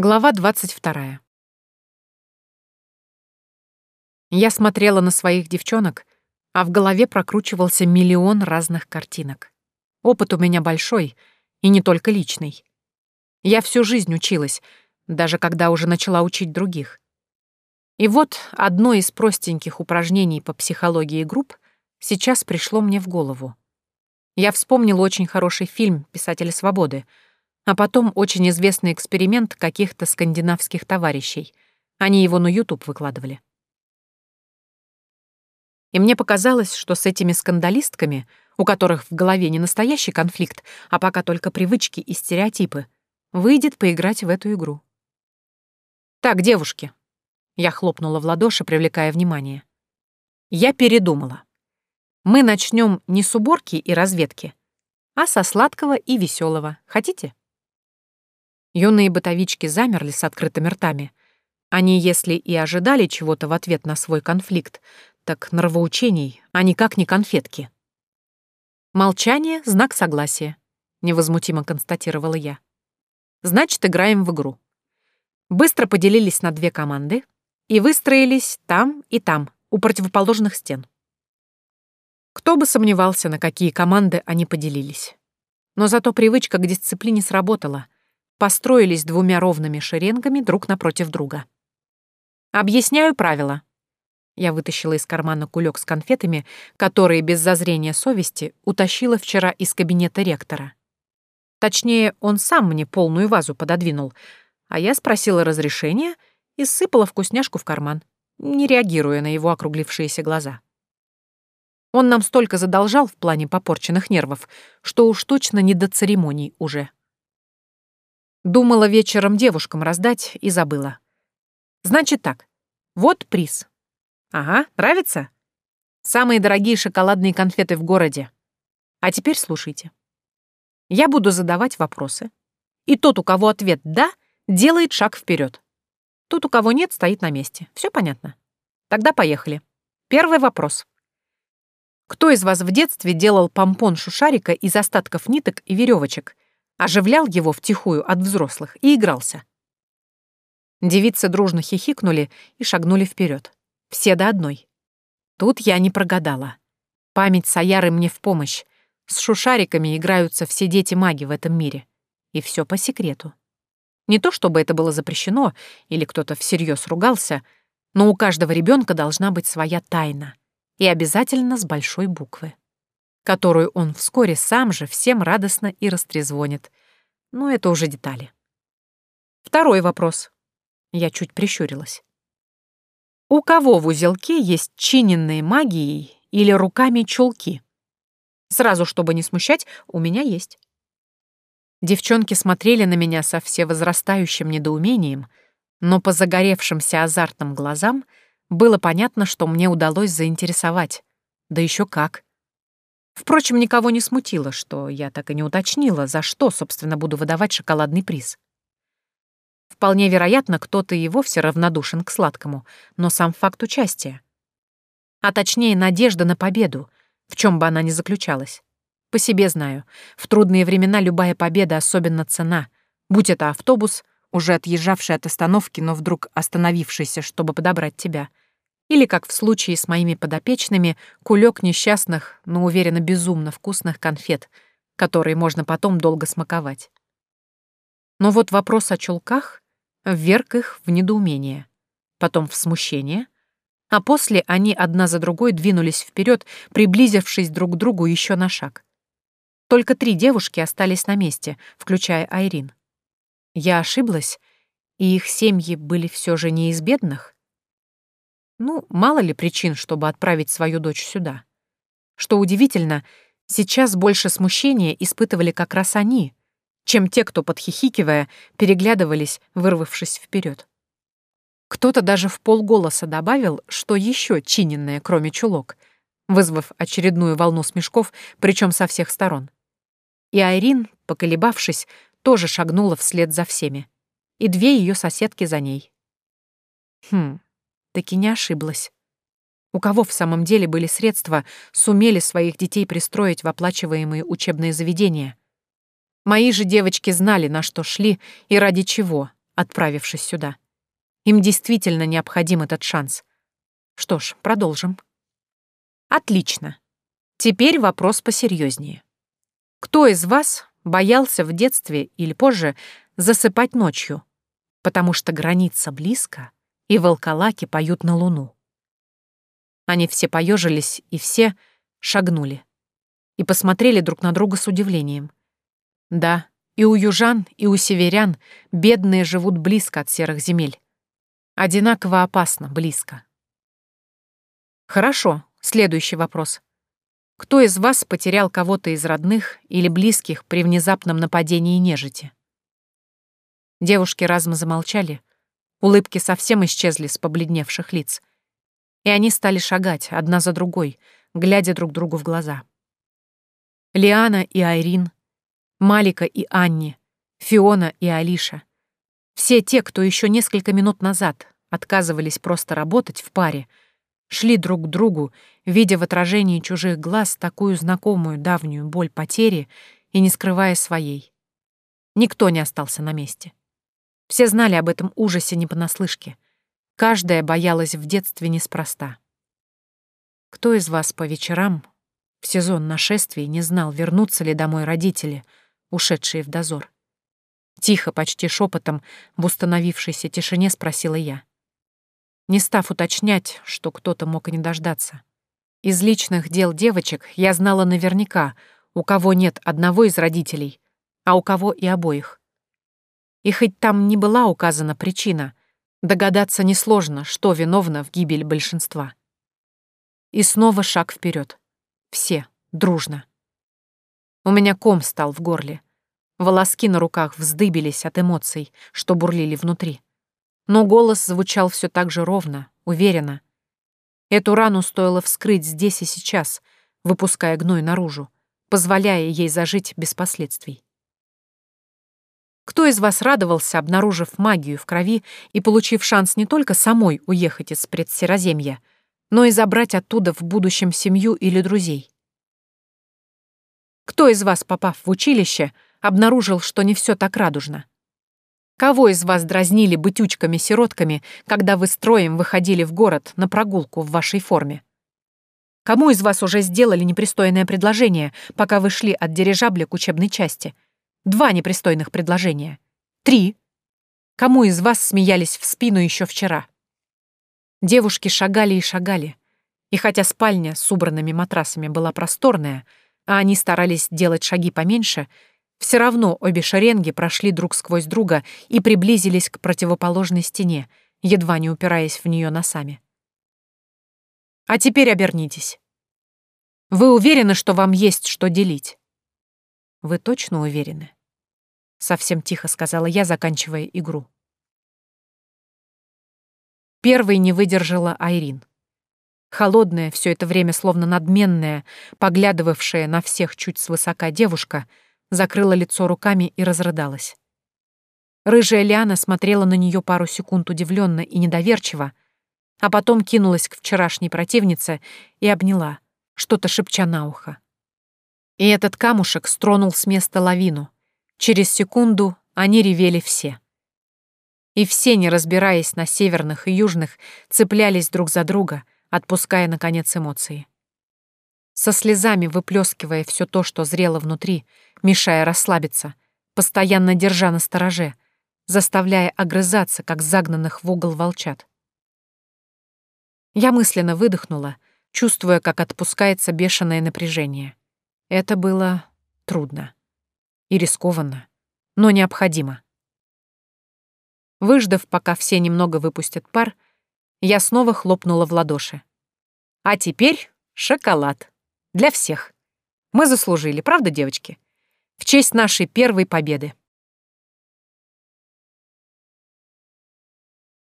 Глава 22. Я смотрела на своих девчонок, а в голове прокручивался миллион разных картинок. Опыт у меня большой, и не только личный. Я всю жизнь училась, даже когда уже начала учить других. И вот одно из простеньких упражнений по психологии групп сейчас пришло мне в голову. Я вспомнила очень хороший фильм «Писатели свободы», а потом очень известный эксперимент каких-то скандинавских товарищей. Они его на YouTube выкладывали. И мне показалось, что с этими скандалистками, у которых в голове не настоящий конфликт, а пока только привычки и стереотипы, выйдет поиграть в эту игру. «Так, девушки», — я хлопнула в ладоши, привлекая внимание. «Я передумала. Мы начнем не с уборки и разведки, а со сладкого и веселого. Хотите?» Юные бытовички замерли с открытыми ртами. Они, если и ожидали чего-то в ответ на свой конфликт, так нравоучений, а никак не конфетки. «Молчание — знак согласия», — невозмутимо констатировала я. «Значит, играем в игру». Быстро поделились на две команды и выстроились там и там, у противоположных стен. Кто бы сомневался, на какие команды они поделились. Но зато привычка к дисциплине сработала — построились двумя ровными шеренгами друг напротив друга. «Объясняю правила». Я вытащила из кармана кулек с конфетами, которые без зазрения совести утащила вчера из кабинета ректора. Точнее, он сам мне полную вазу пододвинул, а я спросила разрешения и сыпала вкусняшку в карман, не реагируя на его округлившиеся глаза. Он нам столько задолжал в плане попорченных нервов, что уж точно не до церемоний уже. Думала вечером девушкам раздать и забыла. Значит так, вот приз. Ага, нравится? Самые дорогие шоколадные конфеты в городе. А теперь слушайте. Я буду задавать вопросы. И тот, у кого ответ «да», делает шаг вперед. Тот, у кого нет, стоит на месте. Все понятно? Тогда поехали. Первый вопрос. Кто из вас в детстве делал помпон шушарика из остатков ниток и веревочек оживлял его втихую от взрослых и игрался. Девицы дружно хихикнули и шагнули вперед. Все до одной. Тут я не прогадала. Память Саяры мне в помощь. С шушариками играются все дети-маги в этом мире. И все по секрету. Не то чтобы это было запрещено или кто-то всерьез ругался, но у каждого ребенка должна быть своя тайна. И обязательно с большой буквы которую он вскоре сам же всем радостно и растрезвонит. Но это уже детали. Второй вопрос. Я чуть прищурилась. У кого в узелке есть чиненные магией или руками чулки? Сразу, чтобы не смущать, у меня есть. Девчонки смотрели на меня со всевозрастающим недоумением, но по загоревшимся азартным глазам было понятно, что мне удалось заинтересовать. Да еще как. Впрочем, никого не смутило, что я так и не уточнила, за что, собственно, буду выдавать шоколадный приз. Вполне вероятно, кто-то и вовсе равнодушен к сладкому, но сам факт участия. А точнее, надежда на победу, в чем бы она ни заключалась. По себе знаю, в трудные времена любая победа особенно цена, будь это автобус, уже отъезжавший от остановки, но вдруг остановившийся, чтобы подобрать тебя — или, как в случае с моими подопечными, кулек несчастных, но уверенно безумно вкусных конфет, которые можно потом долго смаковать. Но вот вопрос о чулках вверг их в недоумение, потом в смущение, а после они одна за другой двинулись вперед, приблизившись друг к другу еще на шаг. Только три девушки остались на месте, включая Айрин. Я ошиблась, и их семьи были все же не из бедных? Ну, мало ли причин, чтобы отправить свою дочь сюда. Что удивительно, сейчас больше смущения испытывали как раз они, чем те, кто, подхихикивая, переглядывались, вырвавшись вперед. Кто-то даже в полголоса добавил, что еще чиненное, кроме чулок, вызвав очередную волну смешков, причем со всех сторон. И Айрин, поколебавшись, тоже шагнула вслед за всеми. И две ее соседки за ней. Хм, таки не ошиблась. У кого в самом деле были средства, сумели своих детей пристроить в оплачиваемые учебные заведения? Мои же девочки знали, на что шли и ради чего, отправившись сюда. Им действительно необходим этот шанс. Что ж, продолжим. Отлично. Теперь вопрос посерьезнее. Кто из вас боялся в детстве или позже засыпать ночью, потому что граница близко, и волколаки поют на луну? Они все поежились и все шагнули и посмотрели друг на друга с удивлением. Да, и у южан, и у северян бедные живут близко от серых земель. Одинаково опасно близко. Хорошо, следующий вопрос. Кто из вас потерял кого-то из родных или близких при внезапном нападении нежити? Девушки разом замолчали, улыбки совсем исчезли с побледневших лиц. И они стали шагать, одна за другой, глядя друг другу в глаза. Лиана и Айрин, Малика и Анни, Фиона и Алиша. Все те, кто еще несколько минут назад отказывались просто работать в паре, шли друг к другу, видя в отражении чужих глаз такую знакомую давнюю боль потери и не скрывая своей. Никто не остался на месте. Все знали об этом ужасе не понаслышке. Каждая боялась в детстве неспроста. Кто из вас по вечерам в сезон нашествий не знал, вернутся ли домой родители, ушедшие в дозор. Тихо, почти шепотом, в установившейся тишине спросила я. Не став уточнять, что кто-то мог и не дождаться. Из личных дел девочек я знала наверняка, у кого нет одного из родителей, а у кого и обоих. И хоть там не была указана причина, догадаться несложно, что виновно в гибели большинства. И снова шаг вперед. Все, дружно. У меня ком стал в горле. Волоски на руках вздыбились от эмоций, что бурлили внутри. Но голос звучал все так же ровно, уверенно. Эту рану стоило вскрыть здесь и сейчас, выпуская гной наружу, позволяя ей зажить без последствий. Кто из вас радовался, обнаружив магию в крови и получив шанс не только самой уехать из предсероземья, но и забрать оттуда в будущем семью или друзей. Кто из вас, попав в училище, обнаружил, что не все так радужно? Кого из вас дразнили бытючками-сиротками, когда вы строем выходили в город на прогулку в вашей форме? Кому из вас уже сделали непристойное предложение, пока вы шли от дирижабля к учебной части? Два непристойных предложения. Три. Кому из вас смеялись в спину еще вчера? Девушки шагали и шагали. И хотя спальня с убранными матрасами была просторная, а они старались делать шаги поменьше, все равно обе шеренги прошли друг сквозь друга и приблизились к противоположной стене, едва не упираясь в нее носами. А теперь обернитесь. Вы уверены, что вам есть что делить? Вы точно уверены? Совсем тихо сказала я, заканчивая игру. Первой не выдержала Айрин. Холодная, все это время словно надменная, поглядывавшая на всех чуть свысока девушка, закрыла лицо руками и разрыдалась. Рыжая Лиана смотрела на нее пару секунд удивленно и недоверчиво, а потом кинулась к вчерашней противнице и обняла, что-то шепча на ухо. И этот камушек стронул с места лавину. Через секунду они ревели все и все, не разбираясь на северных и южных, цеплялись друг за друга, отпуская, наконец, эмоции. Со слезами выплескивая все то, что зрело внутри, мешая расслабиться, постоянно держа на стороже, заставляя огрызаться, как загнанных в угол волчат. Я мысленно выдохнула, чувствуя, как отпускается бешеное напряжение. Это было трудно и рискованно, но необходимо. Выждав, пока все немного выпустят пар, я снова хлопнула в ладоши. А теперь шоколад. Для всех. Мы заслужили, правда, девочки? В честь нашей первой победы.